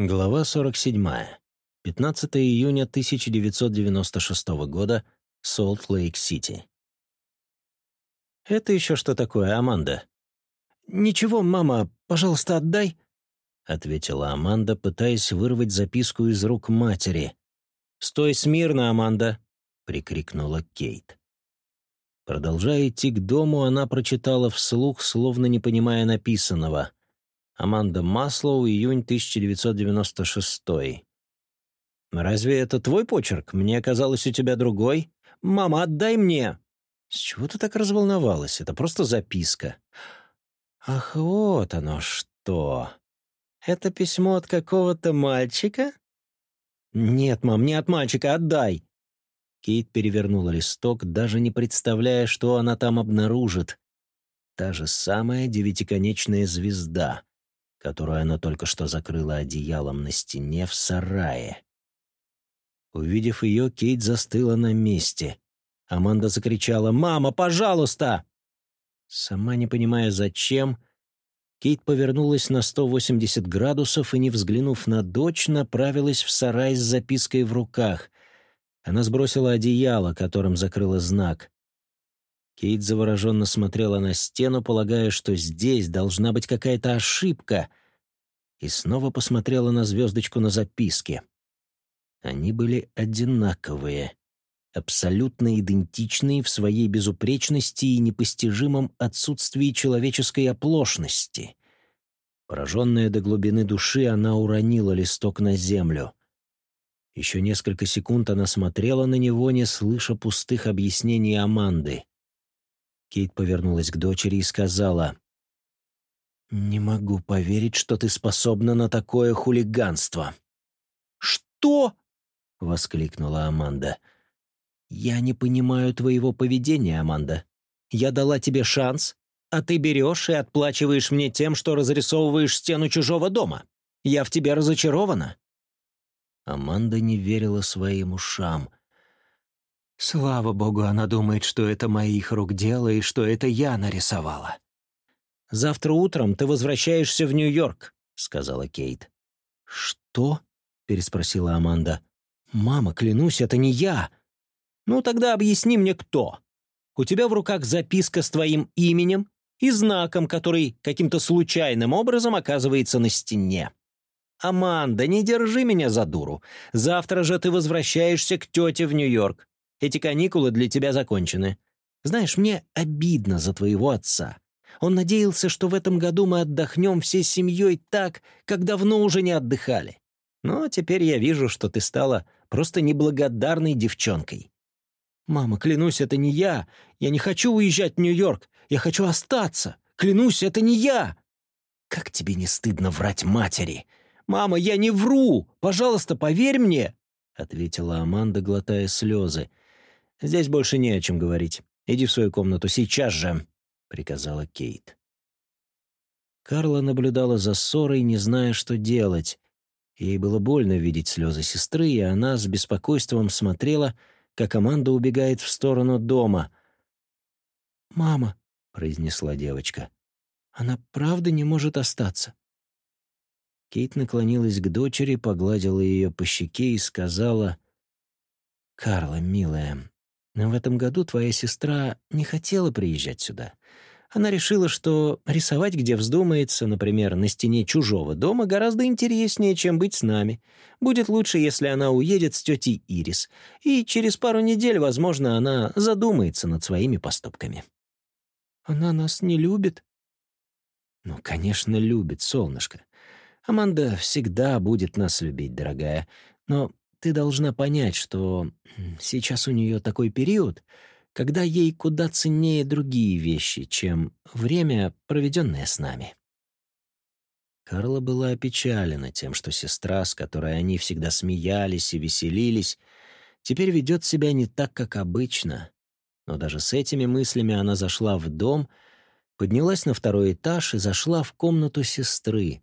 Глава 47. 15 июня 1996 года. Солт-Лейк-Сити. «Это еще что такое, Аманда?» «Ничего, мама, пожалуйста, отдай», — ответила Аманда, пытаясь вырвать записку из рук матери. «Стой смирно, Аманда!» — прикрикнула Кейт. Продолжая идти к дому, она прочитала вслух, словно не понимая написанного. Аманда Маслоу, июнь 1996. «Разве это твой почерк? Мне казалось, у тебя другой. Мама, отдай мне!» «С чего ты так разволновалась? Это просто записка». «Ах, вот оно что! Это письмо от какого-то мальчика?» «Нет, мам, не от мальчика, отдай!» Кейт перевернула листок, даже не представляя, что она там обнаружит. Та же самая девятиконечная звезда, которую она только что закрыла одеялом на стене в сарае. Увидев ее, Кейт застыла на месте. Аманда закричала «Мама, пожалуйста!» Сама не понимая зачем, Кейт повернулась на 180 градусов и, не взглянув на дочь, направилась в сарай с запиской в руках. Она сбросила одеяло, которым закрыла знак. Кейт завороженно смотрела на стену, полагая, что здесь должна быть какая-то ошибка, и снова посмотрела на звездочку на записке. Они были одинаковые, абсолютно идентичные в своей безупречности и непостижимом отсутствии человеческой оплошности. Пораженная до глубины души, она уронила листок на землю. Еще несколько секунд она смотрела на него, не слыша пустых объяснений Аманды. Кейт повернулась к дочери и сказала, «Не могу поверить, что ты способна на такое хулиганство». «Что?» — воскликнула Аманда. «Я не понимаю твоего поведения, Аманда. Я дала тебе шанс, а ты берешь и отплачиваешь мне тем, что разрисовываешь стену чужого дома. Я в тебе разочарована». Аманда не верила своим ушам. «Слава богу, она думает, что это моих рук дело и что это я нарисовала». «Завтра утром ты возвращаешься в Нью-Йорк», — сказала Кейт. «Что?» — переспросила Аманда. «Мама, клянусь, это не я». «Ну тогда объясни мне, кто. У тебя в руках записка с твоим именем и знаком, который каким-то случайным образом оказывается на стене. «Аманда, не держи меня за дуру. Завтра же ты возвращаешься к тете в Нью-Йорк. Эти каникулы для тебя закончены. Знаешь, мне обидно за твоего отца. Он надеялся, что в этом году мы отдохнем всей семьей так, как давно уже не отдыхали. Но теперь я вижу, что ты стала просто неблагодарной девчонкой. Мама, клянусь, это не я. Я не хочу уезжать в Нью-Йорк. Я хочу остаться. Клянусь, это не я. Как тебе не стыдно врать матери? «Мама, я не вру! Пожалуйста, поверь мне!» — ответила Аманда, глотая слезы. «Здесь больше не о чем говорить. Иди в свою комнату сейчас же!» — приказала Кейт. Карла наблюдала за ссорой, не зная, что делать. Ей было больно видеть слезы сестры, и она с беспокойством смотрела, как Аманда убегает в сторону дома. «Мама», — произнесла девочка, — «она правда не может остаться?» Кейт наклонилась к дочери, погладила ее по щеке и сказала, «Карла, милая, в этом году твоя сестра не хотела приезжать сюда. Она решила, что рисовать, где вздумается, например, на стене чужого дома, гораздо интереснее, чем быть с нами. Будет лучше, если она уедет с тетей Ирис, и через пару недель, возможно, она задумается над своими поступками». «Она нас не любит?» «Ну, конечно, любит, солнышко. Аманда всегда будет нас любить, дорогая. Но ты должна понять, что сейчас у нее такой период, когда ей куда ценнее другие вещи, чем время, проведенное с нами. Карла была опечалена тем, что сестра, с которой они всегда смеялись и веселились, теперь ведет себя не так, как обычно. Но даже с этими мыслями она зашла в дом, поднялась на второй этаж и зашла в комнату сестры,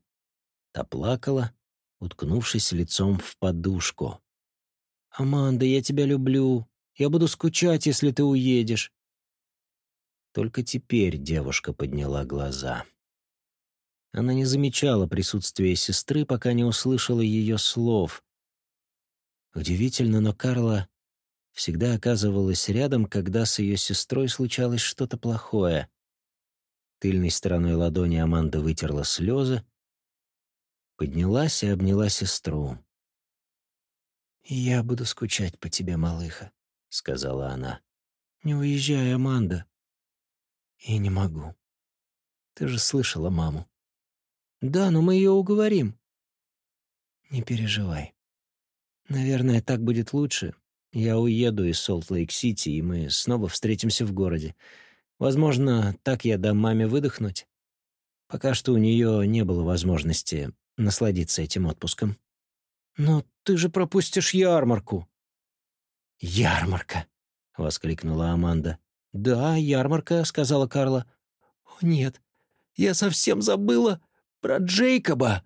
Та плакала, уткнувшись лицом в подушку. «Аманда, я тебя люблю. Я буду скучать, если ты уедешь». Только теперь девушка подняла глаза. Она не замечала присутствия сестры, пока не услышала ее слов. Удивительно, но Карла всегда оказывалась рядом, когда с ее сестрой случалось что-то плохое. Тыльной стороной ладони Аманда вытерла слезы, поднялась и обняла сестру. «Я буду скучать по тебе, малыха», — сказала она. «Не уезжай, Аманда». «И не могу. Ты же слышала маму». «Да, но мы ее уговорим». «Не переживай. Наверное, так будет лучше. Я уеду из Солт-Лейк-Сити, и мы снова встретимся в городе. Возможно, так я дам маме выдохнуть. Пока что у нее не было возможности насладиться этим отпуском. «Но ты же пропустишь ярмарку!» «Ярмарка!» — воскликнула Аманда. «Да, ярмарка», — сказала Карла. «О, нет, я совсем забыла про Джейкоба!»